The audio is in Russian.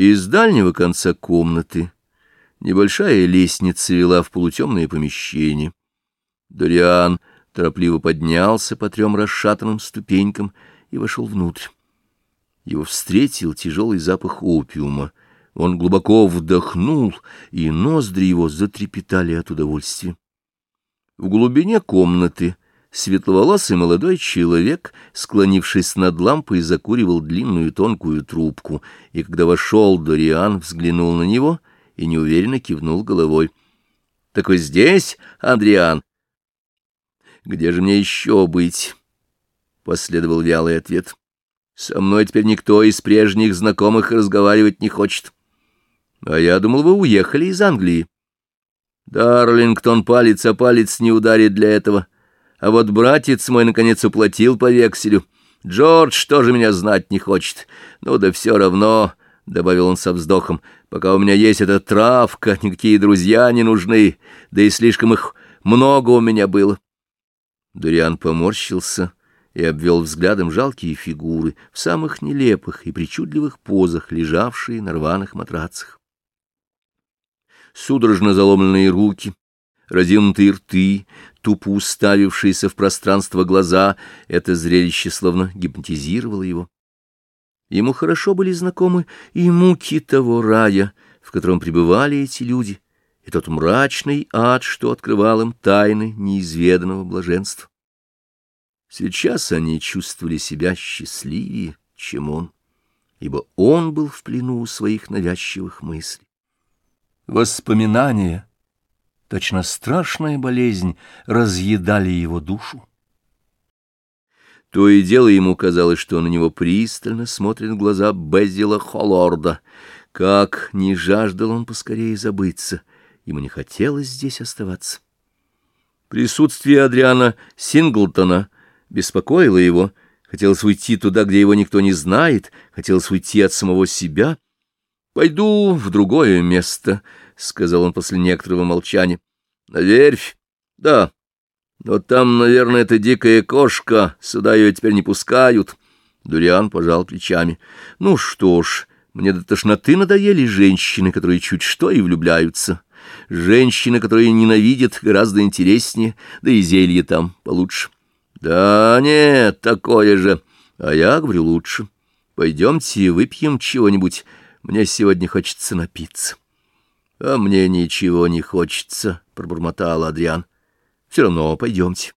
Из дальнего конца комнаты небольшая лестница вела в полутемное помещение. Дориан торопливо поднялся по трем расшатанным ступенькам и вошел внутрь. Его встретил тяжелый запах опиума. Он глубоко вдохнул, и ноздри его затрепетали от удовольствия. В глубине комнаты светловолосый молодой человек, склонившись над лампой, закуривал длинную тонкую трубку, и когда вошел Дориан, взглянул на него и неуверенно кивнул головой. — Так вы здесь, Андриан? — Где же мне еще быть? — последовал вялый ответ. — Со мной теперь никто из прежних знакомых разговаривать не хочет. — А я думал, вы уехали из Англии. Дарлингтон палец о палец не ударит для этого. А вот братец мой, наконец, уплатил по векселю. Джордж тоже меня знать не хочет. Ну да все равно, — добавил он со вздохом, — пока у меня есть эта травка, никакие друзья не нужны, да и слишком их много у меня было. Дуриан поморщился и обвел взглядом жалкие фигуры в самых нелепых и причудливых позах, лежавшие на рваных матрацах судорожно заломленные руки, разинутые рты, тупо уставившиеся в пространство глаза, это зрелище словно гипнотизировало его. Ему хорошо были знакомы и муки того рая, в котором пребывали эти люди, и тот мрачный ад, что открывал им тайны неизведанного блаженства. Сейчас они чувствовали себя счастливее, чем он, ибо он был в плену своих навязчивых мыслей. Воспоминания, точно страшная болезнь, разъедали его душу. То и дело ему казалось, что на него пристально смотрят глаза Безила Холлорда. Как не жаждал он поскорее забыться, ему не хотелось здесь оставаться. Присутствие Адриана Синглтона беспокоило его, хотелось уйти туда, где его никто не знает, хотелось уйти от самого себя — Пойду в другое место, — сказал он после некоторого молчания. — На верфь? Да. Но там, наверное, это дикая кошка, сюда ее теперь не пускают. Дуриан пожал плечами. — Ну что ж, мне до тошноты надоели женщины, которые чуть что и влюбляются. Женщины, которые ненавидят, гораздо интереснее, да и зелье там получше. — Да нет, такое же. А я говорю лучше. Пойдемте выпьем чего-нибудь. Мне сегодня хочется напиться. — А мне ничего не хочется, — пробормотал Адриан. — Все равно пойдемте.